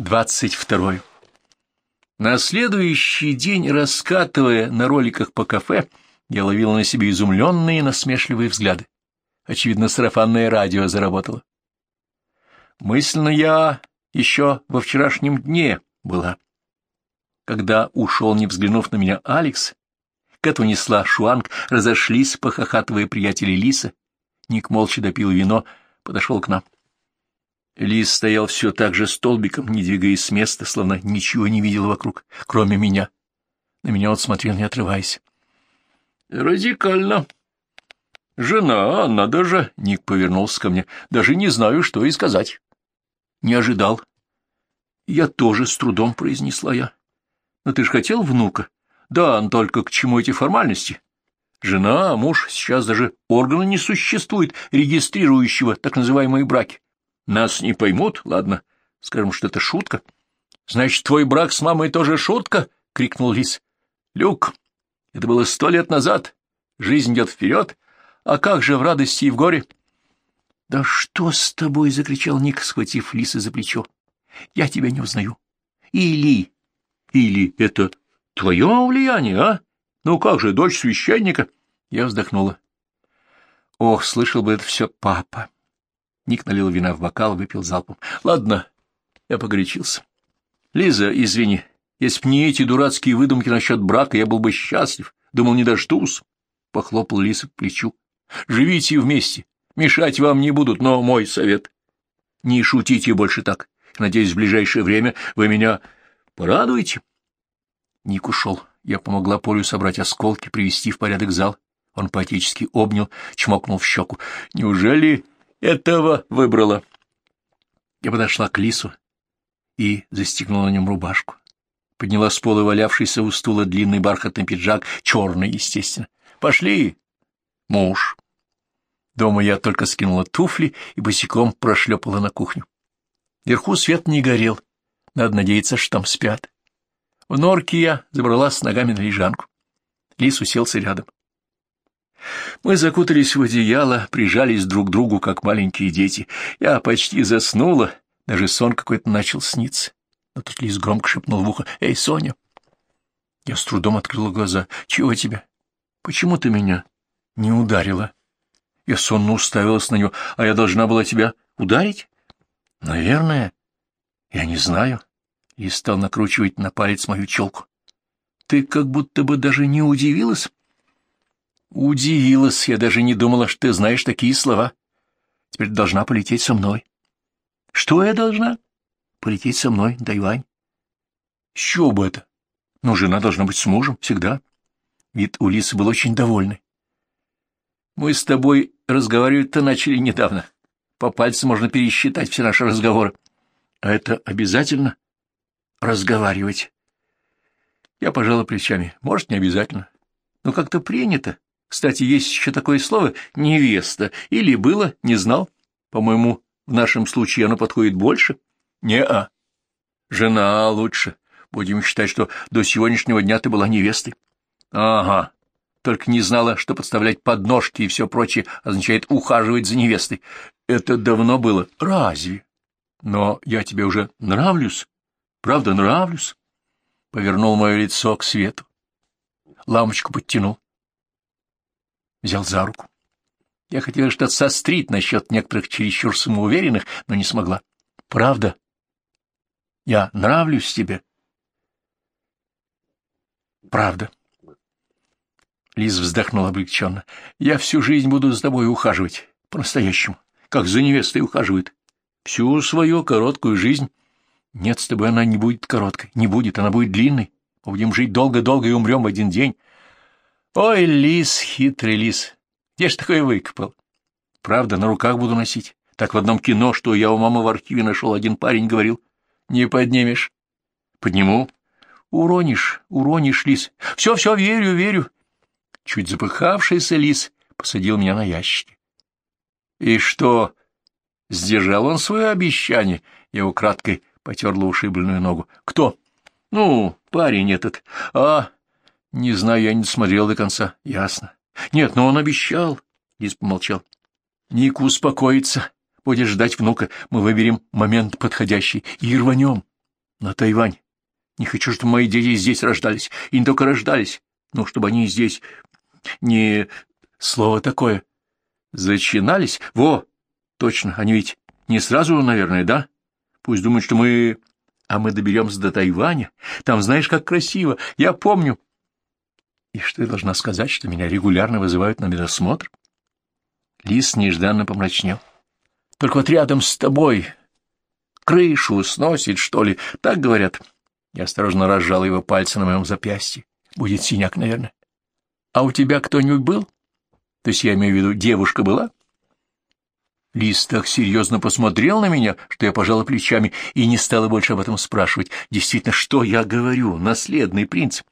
Двадцать второй. На следующий день, раскатывая на роликах по кафе, я ловил на себе изумленные насмешливые взгляды. Очевидно, сарафанное радио заработало. Мысленно я еще во вчерашнем дне была. Когда ушел, не взглянув на меня, Алекс, Кэт унесла шуанг, разошлись, похохатывая приятели Лиса. Ник молча допил вино, подошел к нам. Лис стоял все так же столбиком, не двигаясь с места, словно ничего не видел вокруг, кроме меня. На меня он смотрел, не отрываясь. — Радикально. — Жена, надо же! — Ник повернулся ко мне. — Даже не знаю, что и сказать. — Не ожидал. — Я тоже с трудом произнесла я. — Но ты же хотел внука? — Да, но только к чему эти формальности? Жена, муж, сейчас даже органа не существует, регистрирующего так называемые браки. Нас не поймут, ладно, скажем, что это шутка. — Значит, твой брак с мамой тоже шутка? — крикнул Лис. — Люк, это было сто лет назад. Жизнь идет вперед. А как же в радости и в горе? — Да что с тобой? — закричал Ник, схватив Лиса за плечо. — Я тебя не узнаю. Или... Или это твое влияние, а? Ну как же, дочь священника? Я вздохнула. Ох, слышал бы это все папа. Ник налил вина в бокал, выпил залпом. — Ладно, я погорячился. — Лиза, извини, если б не эти дурацкие выдумки насчет брака, я был бы счастлив. Думал, не дождусь. Похлопал Лиза по плечу. — Живите вместе. Мешать вам не будут, но мой совет. Не шутите больше так. Надеюсь, в ближайшее время вы меня порадуете. Ник ушел. Я помогла Полю собрать осколки, привести в порядок зал. Он поотечески обнял, чмокнул в щеку. — Неужели этого выбрала. Я подошла к лису и застегнула на нем рубашку. Подняла с пола валявшийся у стула длинный бархатный пиджак, черный, естественно. «Пошли, муж!» Дома я только скинула туфли и босиком прошлепала на кухню. Вверху свет не горел. Надо надеяться, что там спят. В норке я забрала с ногами на лежанку. Лис уселся рядом. Мы закутались в одеяло, прижались друг к другу, как маленькие дети. Я почти заснула, даже сон какой-то начал сниться. Но тут Лис громко шепнул в ухо. «Эй, Соня!» Я с трудом открыла глаза. «Чего тебе? Почему ты меня не ударила?» Я сонно уставилась на него. «А я должна была тебя ударить?» «Наверное. Я не знаю». Лис стал накручивать на палец мою челку. «Ты как будто бы даже не удивилась?» Удивилась, я даже не думала, что ты знаешь такие слова. Теперь должна полететь со мной. Что я должна? Полететь со мной, Тайвань. С чего бы это? Ну, жена должна быть с мужем, всегда. Вид у Лисы был очень довольный. Мы с тобой разговаривать-то начали недавно. По пальцам можно пересчитать все наши разговоры. А это обязательно? Разговаривать. Я пожала плечами. Может, не обязательно. Но как-то принято. Кстати, есть еще такое слово «невеста». Или было, не знал. По-моему, в нашем случае оно подходит больше. Не-а. Жена лучше. Будем считать, что до сегодняшнего дня ты была невестой. Ага. Только не знала, что подставлять подножки и все прочее означает ухаживать за невестой. Это давно было. Разве? Но я тебе уже нравлюсь. Правда, нравлюсь. Повернул мое лицо к свету. Лампочку подтянул взял за руку. Я хотела что-то сострить насчет некоторых чересчур самоуверенных, но не смогла. Правда? Я нравлюсь тебе? Правда. Лиз вздохнула облегченно. Я всю жизнь буду за тобой ухаживать. По-настоящему. Как за невестой ухаживает. Всю свою короткую жизнь. Нет, с тобой она не будет короткой. Не будет, она будет длинной. Будем жить долго-долго и умрем в один день. Ой, лис, хитрый лис, где ж такое выкопал? Правда, на руках буду носить. Так в одном кино, что я у мамы в архиве нашел, один парень говорил. Не поднимешь. Подниму. Уронишь, уронишь, лис. Все-все, верю, верю. Чуть запыхавшийся лис посадил меня на ящики. И что, сдержал он свое обещание? Я украдкой потерла ушибленную ногу. Кто? Ну, парень этот. А, не знаю, я не смотрел до конца. Ясно. Нет, но он обещал. Лис помолчал. Ник успокоится. Будешь ждать внука. Мы выберем момент подходящий и рванем. На Тайвань. Не хочу, чтобы мои дети здесь рождались. И не только рождались, но чтобы они здесь не... Слово такое. Зачинались? Во! Точно, они ведь не сразу, наверное, да? Пусть думают, что мы... А мы доберемся до Тайваня. Там знаешь, как красиво. Я помню. И что я должна сказать, что меня регулярно вызывают на медосмотр? Лис нежданно помрачнел. Только вот рядом с тобой крышу сносит, что ли, так говорят. Я осторожно разжал его пальцы на моем запястье. Будет синяк, наверное. А у тебя кто-нибудь был? То есть я имею в виду, девушка была? Лис так серьезно посмотрел на меня, что я пожала плечами и не стала больше об этом спрашивать. Действительно, что я говорю? Наследный принц.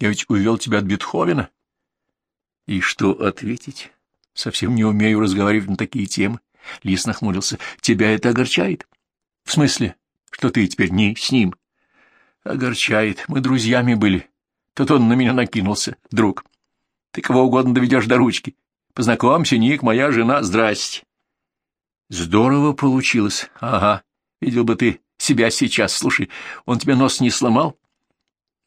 Я ведь увел тебя от Бетховена. И что ответить? Совсем не умею разговаривать на такие темы. Лис нахмурился. Тебя это огорчает? В смысле, что ты теперь не с ним? Огорчает. Мы друзьями были. Тут он на меня накинулся, друг. Ты кого угодно доведешь до ручки. Познакомься, Ник, моя жена, здрасте. Здорово получилось. Ага, видел бы ты себя сейчас. Слушай, он тебе нос не сломал?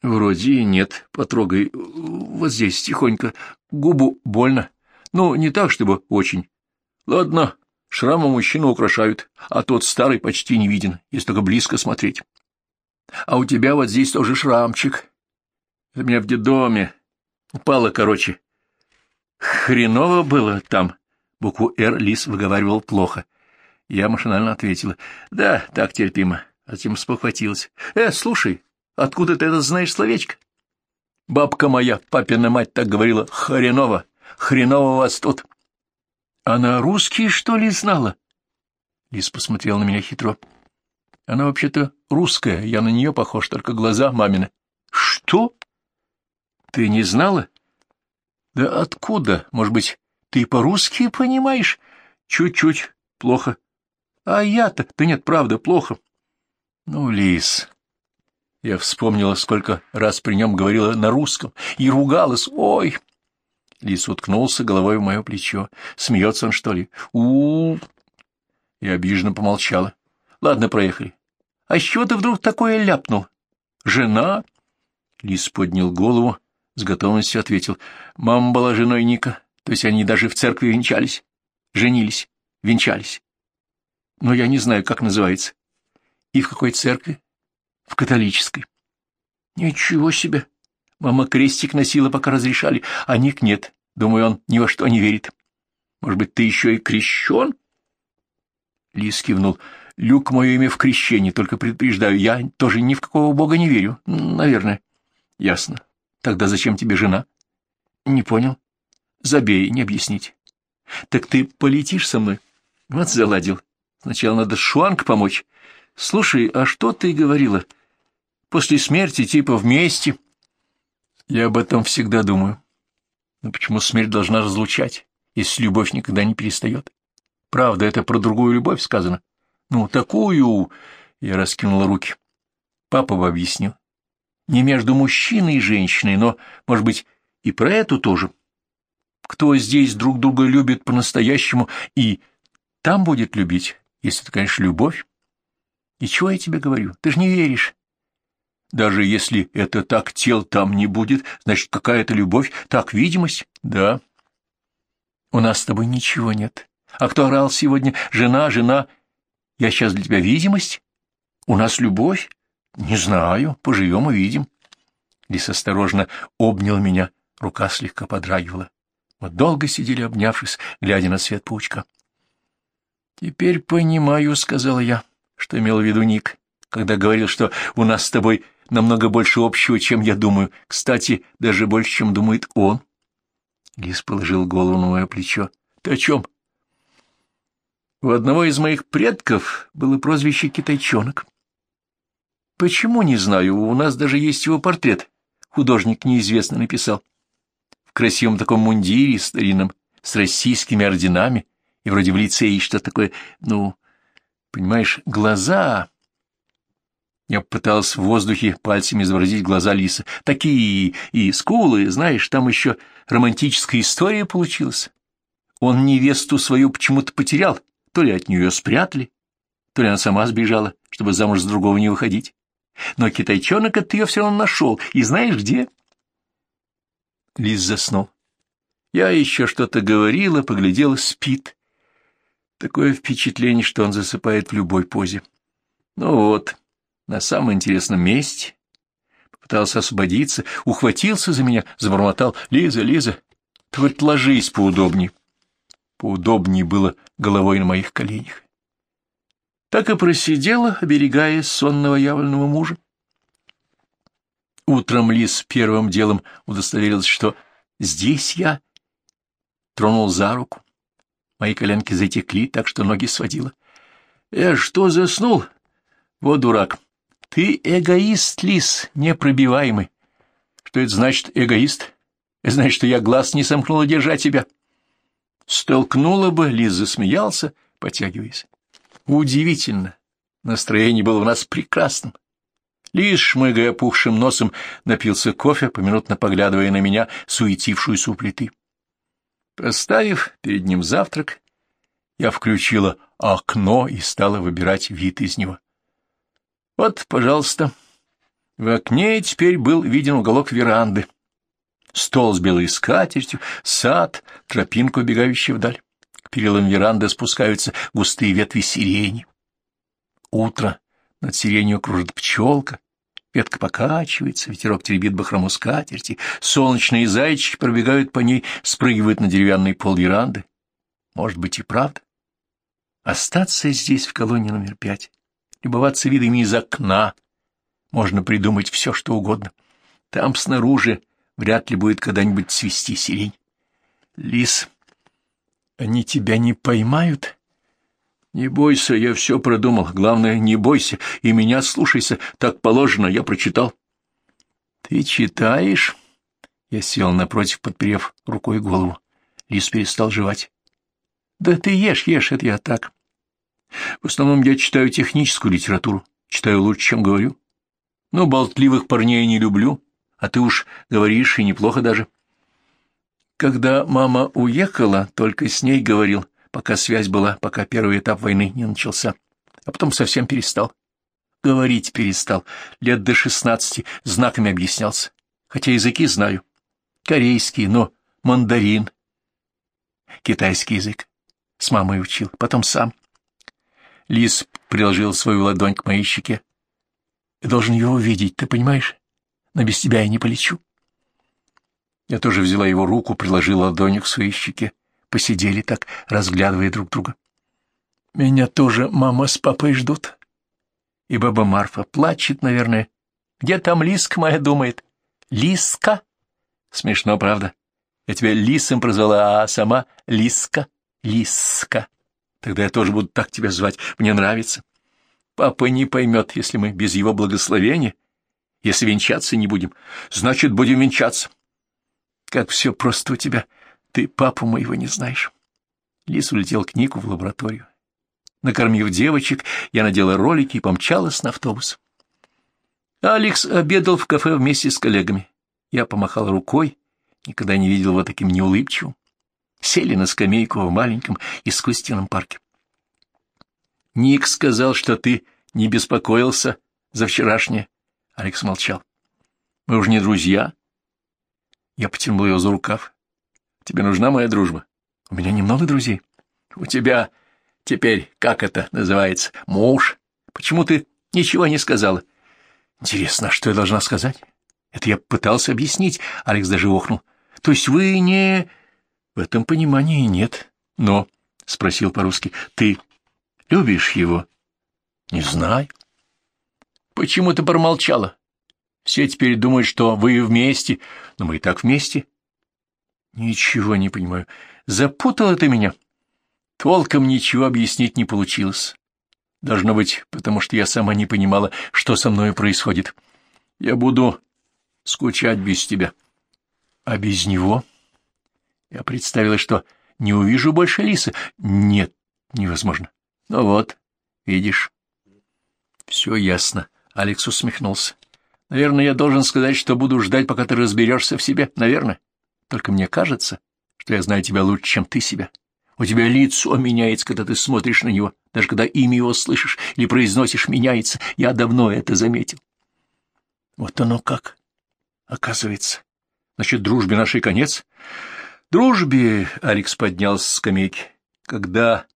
Вроде нет. Потрогай вот здесь тихонько. Губу больно. Ну, не так, чтобы очень. Ладно, шрамы мужчину украшают, а тот старый почти не виден, если только близко смотреть. А у тебя вот здесь тоже шрамчик. Это меня в детдоме. Упало, короче. Хреново было там. Букву «Р» Лис выговаривал плохо. Я машинально ответила. Да, так терпимо. Затем спохватилась. Э, слушай, откуда ты это знаешь словечко? Бабка моя, папина мать, так говорила. Хреново. Хреново вас тут. Она русский, что ли, знала? Лис посмотрел на меня хитро. Она вообще-то русская, я на нее похож, только глаза мамины. Что? Ты не знала? Да откуда? Может быть, ты по-русски понимаешь? Чуть-чуть. Плохо. А я-то... Да нет, правда, плохо. Ну, Лис... Я вспомнила, сколько раз при нем говорила на русском и ругалась. Ой! Лис уткнулся головой в мое плечо. Смеется он, что ли? у, -у, -у. Я обиженно помолчала. Ладно, проехали. А с чего ты вдруг такое ляпнул? Жена? Лис поднял голову, с готовностью ответил. Мама была женой Ника, то есть они даже в церкви венчались. Женились, венчались. Но я не знаю, как называется. И в какой церкви? В католической. Ничего себе! Мама крестик носила, пока разрешали, а Ник нет. Думаю, он ни во что не верит. Может быть, ты еще и крещен? Лис кивнул. Люк — мое имя в крещении, только предупреждаю, я тоже ни в какого бога не верю. Наверное. Ясно. Тогда зачем тебе жена? Не понял. Забей, не объяснить. Так ты полетишь со мной? Вот заладил. Сначала надо Шуанг помочь. Слушай, а что ты говорила? После смерти типа вместе? Я об этом всегда думаю. Но почему смерть должна разлучать, если любовь никогда не перестает? Правда, это про другую любовь сказано. Ну, такую... Я раскинула руки. Папа бы объяснил. Не между мужчиной и женщиной, но, может быть, и про эту тоже. Кто здесь друг друга любит по-настоящему и там будет любить, если это, конечно, любовь? И чего я тебе говорю? Ты же не веришь. Даже если это так, тел там не будет, значит, какая-то любовь, так, видимость? Да. У нас с тобой ничего нет. А кто орал сегодня? Жена, жена. Я сейчас для тебя видимость? У нас любовь? Не знаю. Поживем и видим. Лис осторожно обнял меня. Рука слегка подрагивала. Мы долго сидели, обнявшись, глядя на свет паучка. «Теперь понимаю», — сказала я, что имел в виду Ник, когда говорил, что у нас с тобой намного больше общего, чем я думаю. Кстати, даже больше, чем думает он. Лис положил голову на мое плечо. Ты о чем? У одного из моих предков было прозвище «Китайчонок». Почему, не знаю, у нас даже есть его портрет. Художник неизвестно написал. В красивом таком мундире старинном, с российскими орденами, и вроде в лицее что-то такое, ну, понимаешь, глаза я пытался в воздухе пальцами изобразить глаза лиса. Такие и скулы, знаешь, там еще романтическая история получилась. Он невесту свою почему-то потерял, то ли от нее спрятали, то ли она сама сбежала, чтобы замуж с другого не выходить. Но китайчонок от ее все равно нашел. И знаешь где? Лис заснул. Я еще что-то говорила, поглядела, спит. Такое впечатление, что он засыпает в любой позе. Ну вот, на самом интересном месте. Попытался освободиться, ухватился за меня, забормотал. «Лиза, Лиза, хоть ложись поудобней». Поудобнее было головой на моих коленях. Так и просидела, оберегая сонного явленного мужа. Утром Лис первым делом удостоверился, что здесь я. Тронул за руку. Мои коленки затекли, так что ноги сводила. «Я что, заснул? Вот дурак. Ты эгоист, Лис, непробиваемый. Что это значит эгоист? Это значит, что я глаз не сомкнула держать тебя. Столкнула бы, Лис засмеялся, потягиваясь. Удивительно. Настроение было у нас прекрасным. Лис, шмыгая опухшим носом, напился кофе, поминутно поглядывая на меня, суетившуюся у плиты. Поставив перед ним завтрак, я включила окно и стала выбирать вид из него. Вот, пожалуйста. В окне теперь был виден уголок веранды. Стол с белой скатертью, сад, тропинку, убегающую вдаль. К перилам веранды спускаются густые ветви сирени. Утро. Над сиренью кружит пчелка. Ветка покачивается, ветерок теребит бахрому скатерти. Солнечные зайчики пробегают по ней, спрыгивают на деревянный пол веранды. Может быть и правда. Остаться здесь, в колонии номер пять любоваться видами из окна. Можно придумать все, что угодно. Там снаружи вряд ли будет когда-нибудь цвести сирень. Лис, они тебя не поймают? Не бойся, я все продумал. Главное, не бойся и меня слушайся. Так положено, я прочитал. Ты читаешь? Я сел напротив, подперев рукой голову. Лис перестал жевать. Да ты ешь, ешь, это я так. В основном я читаю техническую литературу, читаю лучше, чем говорю. Но болтливых парней не люблю, а ты уж говоришь, и неплохо даже. Когда мама уехала, только с ней говорил, пока связь была, пока первый этап войны не начался, а потом совсем перестал. Говорить перестал, лет до шестнадцати знаками объяснялся, хотя языки знаю. Корейский, но мандарин. Китайский язык. С мамой учил, потом сам. Лис приложил свою ладонь к моей щеке. Я должен его увидеть, ты понимаешь? Но без тебя я не полечу. Я тоже взяла его руку, приложила ладонь к своей щеке. Посидели так, разглядывая друг друга. Меня тоже мама с папой ждут. И баба Марфа плачет, наверное. Где там Лиска моя думает? Лиска? Смешно, правда? Я тебя Лисом прозвала, а сама Лиска. Лиска. Тогда я тоже буду так тебя звать. Мне нравится. Папа не поймет, если мы без его благословения, если венчаться не будем. Значит, будем венчаться. Как все просто у тебя. Ты папу моего не знаешь. Лис улетел к Нику в лабораторию. Накормив девочек, я надела ролики и помчалась на автобус. Алекс обедал в кафе вместе с коллегами. Я помахал рукой, никогда не видел его таким неулыбчивым сели на скамейку в маленьком искусственном парке. Ник сказал, что ты не беспокоился за вчерашнее. Алекс молчал. Мы уже не друзья. Я потянул ее за рукав. Тебе нужна моя дружба? У меня немного друзей. У тебя теперь, как это называется, муж. Почему ты ничего не сказала? Интересно, что я должна сказать? Это я пытался объяснить. Алекс даже охнул. То есть вы не... В этом понимании нет. Но, — спросил по-русски, — ты любишь его? Не знаю. Почему ты промолчала? Все теперь думают, что вы вместе, но мы и так вместе. Ничего не понимаю. Запутала ты меня. Толком ничего объяснить не получилось. Должно быть, потому что я сама не понимала, что со мной происходит. Я буду скучать без тебя. А без него? Я представила, что не увижу больше лиса. Нет, невозможно. Ну вот, видишь. Все ясно. Алекс усмехнулся. Наверное, я должен сказать, что буду ждать, пока ты разберешься в себе. Наверное. Только мне кажется, что я знаю тебя лучше, чем ты себя. У тебя лицо меняется, когда ты смотришь на него. Даже когда имя его слышишь или произносишь, меняется. Я давно это заметил. Вот оно как, оказывается. Значит, дружбе нашей конец? Дружбе, — Алекс поднялся с скамейки, — когда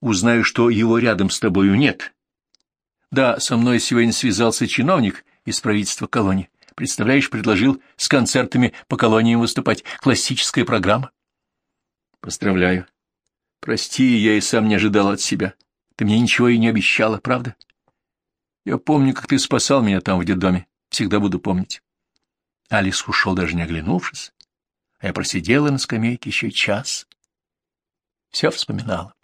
узнаю, что его рядом с тобою нет. Да, со мной сегодня связался чиновник из правительства колонии. Представляешь, предложил с концертами по колониям выступать. Классическая программа. Поздравляю. Прости, я и сам не ожидал от себя. Ты мне ничего и не обещала, правда? Я помню, как ты спасал меня там в детдоме. Всегда буду помнить. Алис ушел, даже не оглянувшись, а я просидела на скамейке еще час. Все вспоминала.